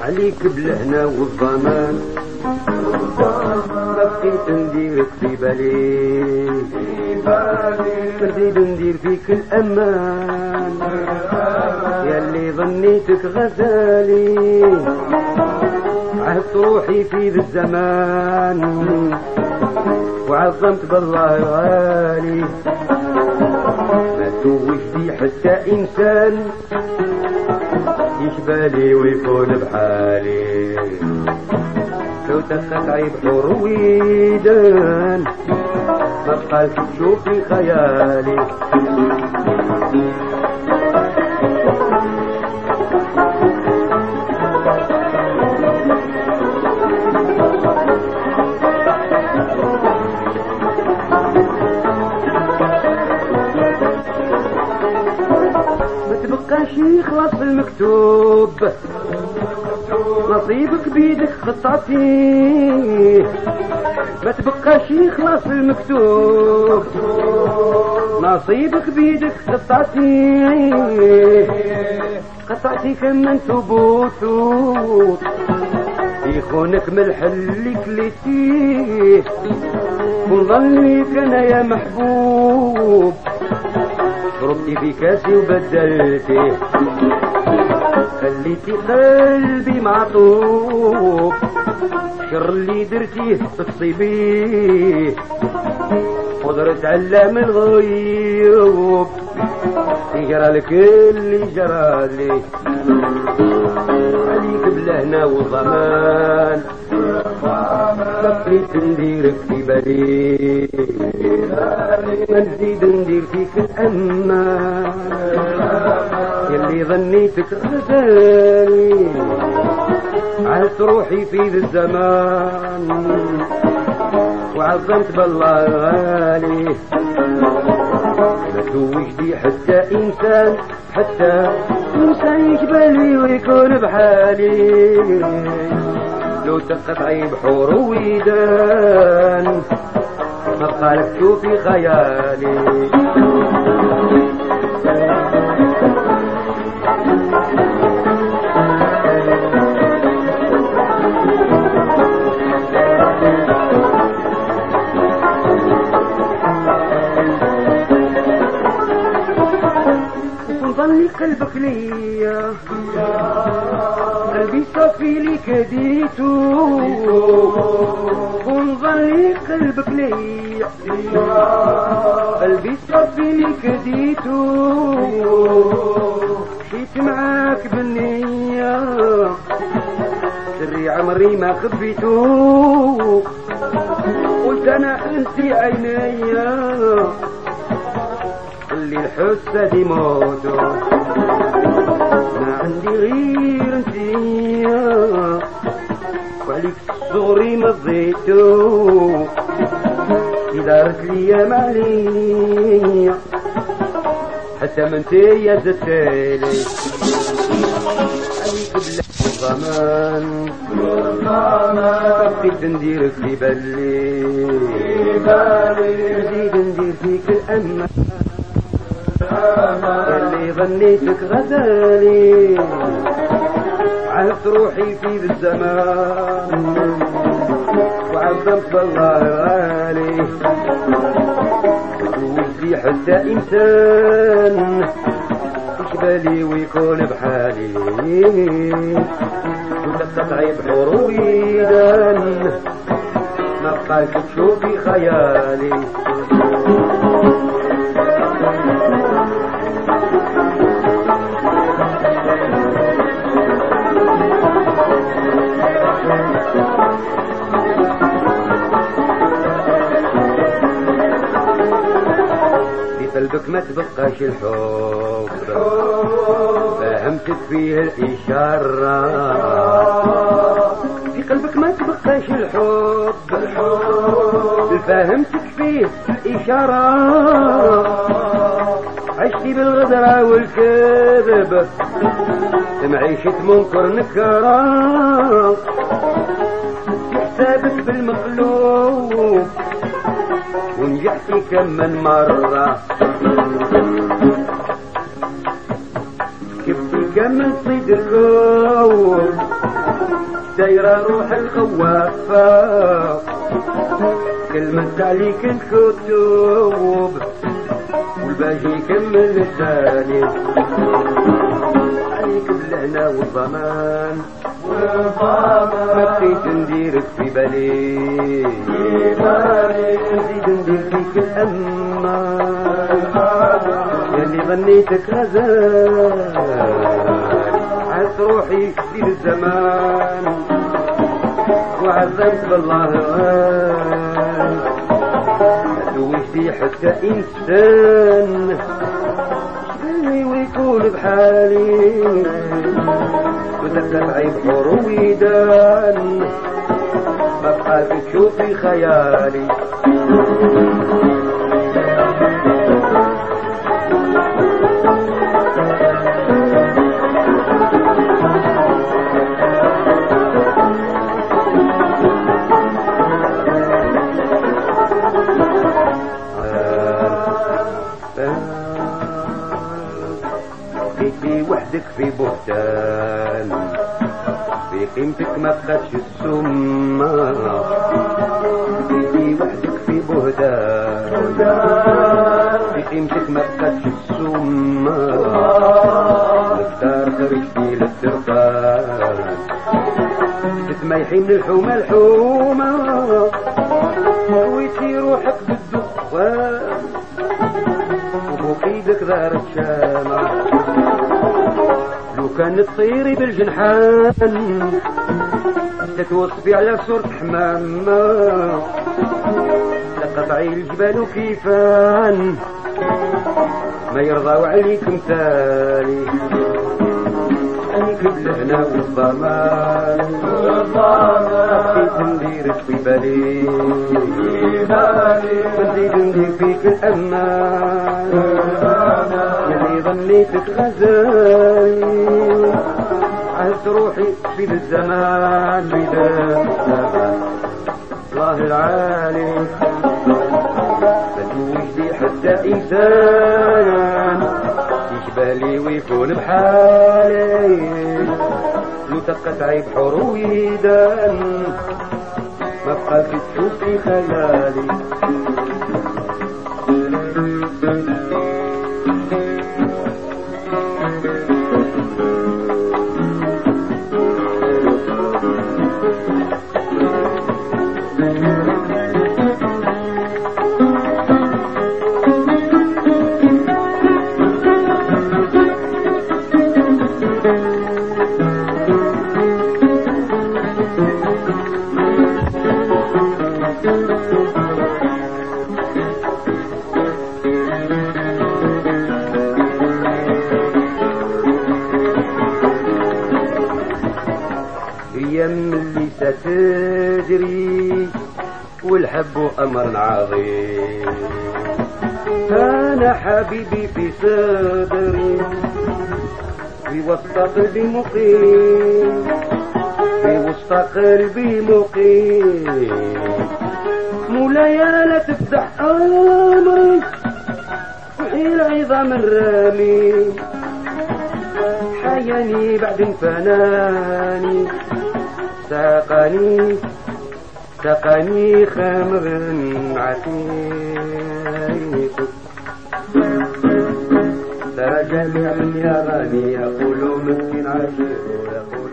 عليك بالهنا والضمان. بقيت نديرك في بالي. نزيد ندير فيك الأمان. ياللي ظنيتك غزالي. عهدت روحي في ذا الزمان. وعظمت بالله غالي. توج بي حتى إنسان. يشبالي ويكون بحالي. لو تستطعي بحور ويدان. ما بقاش تشوفي خيالي. المكتوب نصيبك بيدك خطعتي ما تبقاش يخلص المكتوب. نصيبك بيدك قطعتي قطعتي كمان ثبوت يخونك من الحل كليتيه ونظنيك أنا يا محبوب. شربتي في كاسي وبدلتي. خليتي قلبي معطوب شر اللي درتيه تصيبيه قدرة علام الغيوب. يجرى لك اللي جرى لي عليك بالهنا والضمان بقيت نديرك في بالي ما نزيد ندير فيك الأمان. يلي ظنيتك غزالي. عهدت روحي في ذا الزمان وعظمت بالله غالي ما توج بي حتى إنسان حتى انسان يقبلي ويكون بحالي. لو تقطعي بحور ويدان ما بقالك تشوفي خيالي. قلبك ليا قلبي صافي لي كديتو ظني قلبك ليا قلبي صافي لي كديتو مشيت معاك بالنية سري عمري ما خبيتو. قلت أنا أنت عينيا. اللي الحسة دي موتو ما عندي غير انتيا وعليك صغري مضيتو في دارت ليا ماليا حتى من تيا زدتالي عليك بالله الضمان بقيت نديرك في بالي. نزيد ندير فيك الأمان اللي ظنيتك غزالي. عهدت روحي في ذا الزمان. وعظمت بالله غالي وجودي حتى إنسان. يشبالي ويكون بحالي. وتقطعي بحور ويدان ما بقاش تشوفي خيالي. قلبك ما تبقاش الحب. فهمتك فيه الإشارة. في قلبك ما تبقاش الحب. فهمتك فيه الإشارة. عشتي بالغدرة والكذب. معيشة منكر نكرة. حسابك بالمقلوب. ونجحتي كم من مرة كبتي كم من صيد الكون دايرة روح الخوافة. كلمة عليك الكتب والباقي يكمل الثاني بالهنا والضمان ما بقيت نديرك في بالي نزيد ندير فيك الأمان يلي ظنيتك غزال عز روحي في الزمان وعذبت بالله زوجتي حتى إنسان. شبني ويكون بحالي. وتبدأ عيب حرويدان ما بقى تشوفي خيالي. وحدك في بهتان. في قيمتك ما بقاتش السمة بقيتي وحدك في بهتان. في قيمتك ما بقاتش السمة مختار خرجتي للدربان تتميحي من الحومة الحومة. ويتي روحك بالدخان. وبوكيدك دار الشامة. لو كانت تطيري بالجنحان تتوصفي على صورة حمامة لقطعي الجبال كيفان. ما يرضى عليك مثالي عليك بالهنا والضمان بقيت نديرك في بالي. نزيد ندير فيك الأمان. يلي ظنيتك غزالي عهدت روحي في الزمان بدا الله العالي فتوجدي حتى إنسان يشبالي ويكون بحالي. لو تبقى تعيب حرويدا ما بقى في تشوفي خيالي أيام اللي ستجري والحب أمر عظيم. أنا حبيبي في صدري في وسط قلبي مقيم في وسط قلبي مقيم. مولاي لا تفتح أمري وحيل عظام الرامي حياني بعد فناني ساقني ساقني خمر عتيق ترى جميع يراني يقول مسكين عشيق يقول